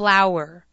flower.